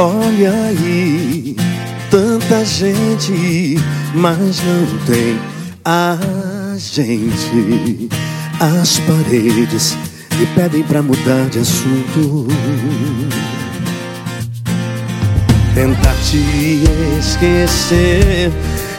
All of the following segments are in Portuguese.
Olha aí, tanta gente, mas não tem a gente. As paredes me pedem pra mudar de assunto. Tentar te esquecer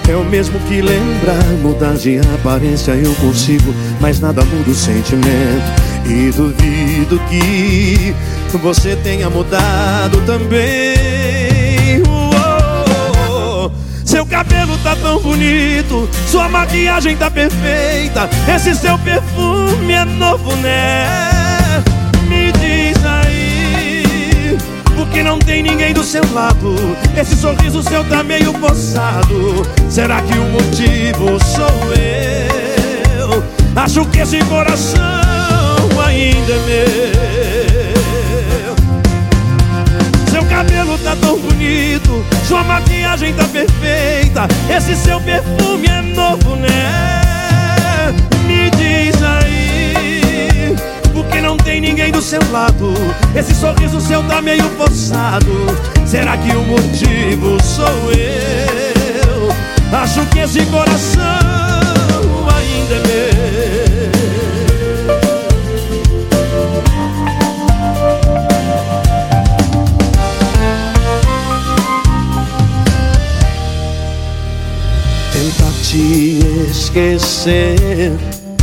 é o mesmo que lembrar, mudar de aparência eu consigo, mas nada muda o sentimento. E duvido que você tenha mudado também. Uou, seu cabelo tá tão bonito, sua maquiagem tá perfeita. Esse seu perfume é novo, né? Me diz aí, porque não tem ninguém do seu lado. Esse sorriso seu tá meio forçado. Será que o motivo sou eu? Acho que esse coração ainda é meu Seu cabelo tá tão bonito Sua maquiagem tá perfeita Esse seu perfume é novo, né? Me diz aí Porque não tem ninguém do seu lado Esse sorriso seu tá meio forçado Será que o motivo sou eu? Acho que esse coração te esquecer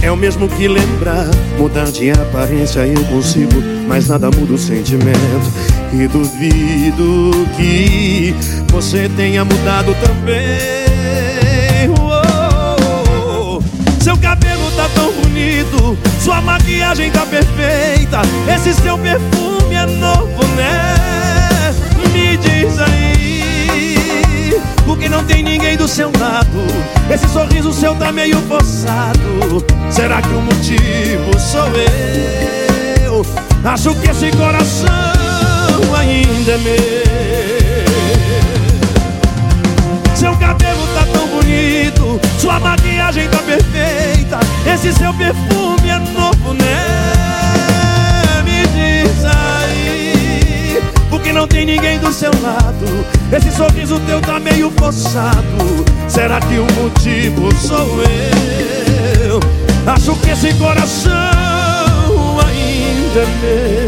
é o mesmo que lembrar. Mudar de aparência eu consigo, mas nada muda o sentimento. E duvido que você tenha mudado também. Uou, seu cabelo tá tão bonito, sua maquiagem tá perfeita. Esse seu perfume é novo, né? Me diz aí, porque não tem ninguém do seu lado. Esse sorriso seu tá meio forçado. Será que o motivo sou eu? Acho que esse coração ainda é meu. Seu cabelo tá tão bonito, sua maquiagem tá perfeita. Esse seu perfume é novo, não tem ninguém do seu lado. Esse sorriso teu tá meio forçado. Será que o motivo sou eu? Acho que esse coração ainda é meu.